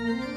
Mm-hmm.